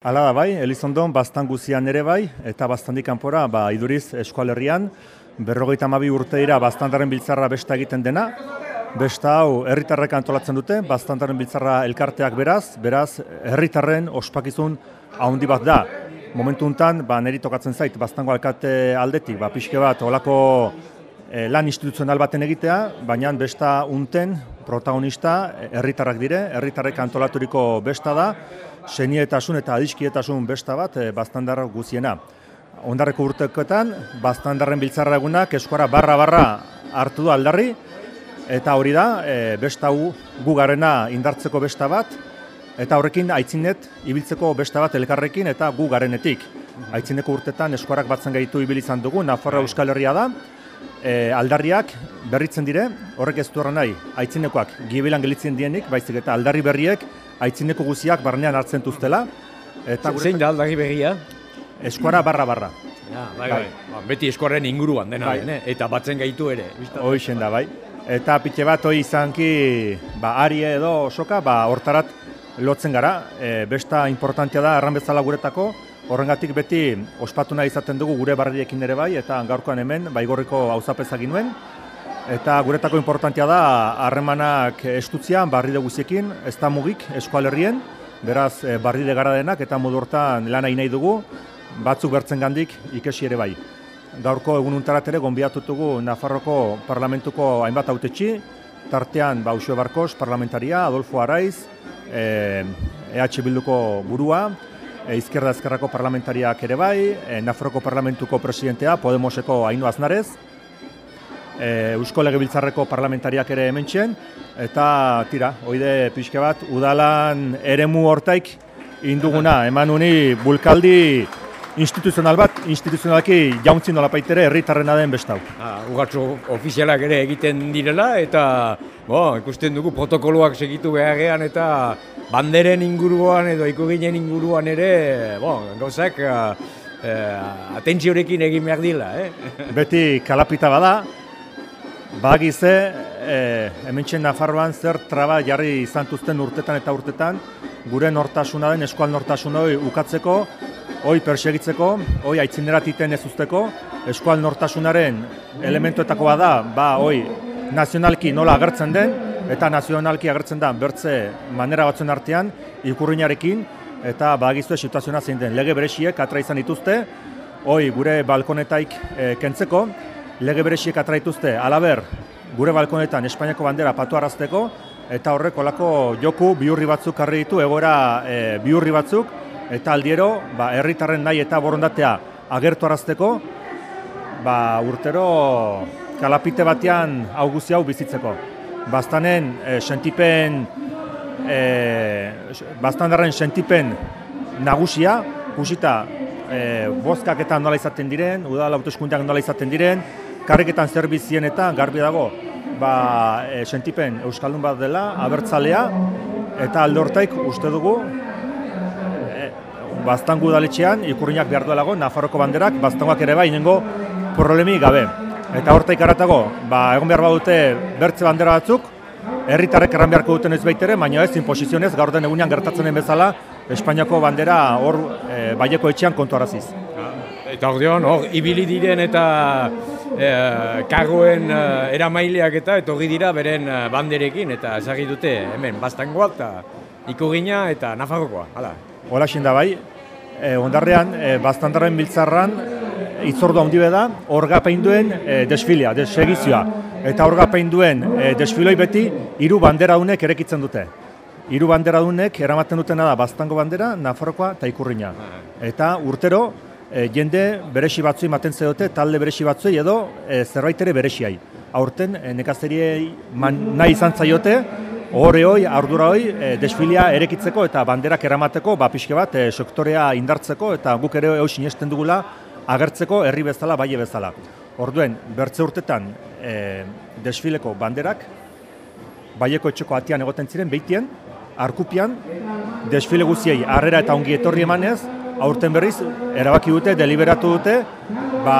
Hala da bai, Elizondon bastan guzian ere bai, eta bastandik kanpora, ba, iduriz eskualerrian, berrogeita mabi urteira bastandaren biltzarra besta egiten dena, besta hau herritarrek antolatzen dute, bastandaren biltzarra elkarteak beraz, beraz, herritarren ospakizun handi bat da. Momentu untan, ba, neri tokatzen zait, bastango alkate aldetik, ba, pixke bat, olako eh, lan instituzional baten egitea, baina besta unten protagonista herritarrak dire, herritarrek antolaturiko besta da, senietasun eta adiskietasun besta bat e, bastandarra guziena. Ondarreko urtekoetan, bastandarren biltzarra egunak eskuara barra-barra hartu du aldarri, eta hori da, e, besta gu, gu garena indartzeko besta bat, eta horrekin aitzinet ibiltzeko besta bat elkarrekin eta gu garenetik. Aitzineko urtetan eskuarak batzen gaitu ibilizan dugu, Nafarra Euskal Herria da, e, aldarriak berritzen dire, horrek ez du nahi, aitzinekoak gibilan gelitzen dienik, baizik eta aldarri berriek aitzineko guziak barnean hartzen duztela. Eta Zein da aldagi berria? Eskuara barra-barra. Ja, bai, bai. Ba, beti eskuaren inguruan dena, bai. eh? eta batzen gaitu ere. Hoixen da, bai. Eta pitxe bat hoi izanki, ba, ari edo soka, ba, hortarat lotzen gara. E, besta importantia da, erran bezala guretako, horrengatik beti ospatu nahi izaten dugu gure barriekin ere bai, eta gaurkoan hemen, baigorriko hauzapezak nuen. Eta guretako importantia da harremanak estutzian barri guziekin, ez da mugik eskualerrien, beraz eh, barri de gara denak eta modu hortan lan nahi dugu, batzuk bertzen gandik ikesi ere bai. Gaurko egun untarat ere gombiatutugu Nafarroko parlamentuko hainbat autetxi, tartean Bausio Barkos parlamentaria, Adolfo Araiz, e, EH Bilduko burua, e, Izquierda Ezkerrako parlamentariak ere bai, e, Nafarroko parlamentuko presidentea, Podemoseko Aino Aznarez, e, Eusko Legebiltzarreko parlamentariak ere hementxen, eta tira, oide pixke bat, udalan eremu hortaik induguna, eman uni bulkaldi instituzional bat, instituzionalki jauntzin nola paitere herritarrena den bestau. Ah, Ugatzu ofizialak ere egiten direla, eta bo, ikusten dugu protokoloak segitu beharrean, eta banderen inguruan edo ikuginen inguruan ere, bo, gauzak, uh, atentziorekin egin behar dila, eh? Beti kalapita bada, Bagize, e, hemen Nafarroan zer traba jarri izan tuzten urtetan eta urtetan, gure nortasuna den eskual nortasun hori ukatzeko, hoi persegitzeko, hoi aitzineratiten ez usteko, eskual nortasunaren elementuetako da, ba, hoi nazionalki nola agertzen den, eta nazionalki agertzen da bertze manera batzuen artean, ikurriñarekin, eta bagizue situazioa zein den, lege berexiek atra izan dituzte, hoi gure balkonetaik e, kentzeko, lege berexiek atraituzte, alaber, gure balkonetan Espainiako bandera patu arrazteko, eta horrek olako joku biurri batzuk harri ditu, egoera e, biurri batzuk, eta aldiero, ba, herritarren nahi eta borondatea agertu arrazteko, ba, urtero kalapite batean hau guzi hau bizitzeko. Bastanen e, sentipen, e, bastandarren sentipen nagusia, kusita, e, bozkak eta nola izaten diren, udala hauteskundeak nola izaten diren, karriketan zerbizien eta garbi dago ba, e, sentipen Euskaldun bat dela, abertzalea, eta alde hortaik uste dugu e, baztangu daletxean ikurriak behar duelago, Nafarroko banderak, baztangoak ere bai, inengo problemi gabe. Eta hortaik aratago, ba, egon behar badute bertze bandera batzuk, herritarrek erran beharko duten ez baitere, baina ez, inposizionez, gaur den egunean gertatzen den bezala, Espainiako bandera hor e, baieko etxean kontu araziz. Eta hor hor, ibili diren eta e, kargoen e, eramaileak eta etorri dira beren e, banderekin eta ezagit dute hemen bastangoa eta ikugina eta nafagokoa, hala. Hola da bai, e, ondarrean, e, bastandarren biltzarran, itzordu handi da, orga duen e, desfilea, desegizioa. Eta orga duen e, desfiloi beti, hiru bandera dunek erekitzen dute. Hiru bandera dunek eramaten dutena da Bastango bandera, Nafarrokoa eta Ikurrina. Ah. Eta urtero, e, jende beresi batzu ematen zedote, talde beresi batzuei edo e, zerbait ere beresiai. Aurten e, nekazteriei nahi izan zaiote, horre hoi, ardura hoi, e, desfilia erekitzeko eta banderak eramateko, ba, pixke bat, e, sektorea indartzeko eta guk ere hori sinesten dugula agertzeko herri bezala, baie bezala. Orduen, bertze urtetan e, desfileko banderak, baieko etxeko atian egoten ziren, behitien, arkupian, desfile guziei, harrera eta ongi etorri emanez, aurten berriz, erabaki dute, deliberatu dute, ba,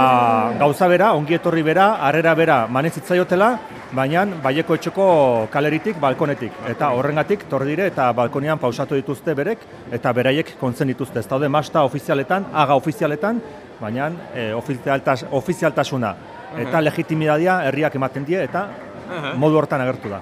gauza bera, ongi etorri bera, arrera bera manezitzaiotela, baina baieko etxoko kaleritik, balkonetik. Eta horrengatik torri dire eta balkonian pausatu dituzte berek eta beraiek kontzen dituzte. Ez daude masta ofizialetan, aga ofizialetan, baina e, ofizialtas, ofizialtasuna eta legitimitatea herriak ematen die eta modu hortan agertu da.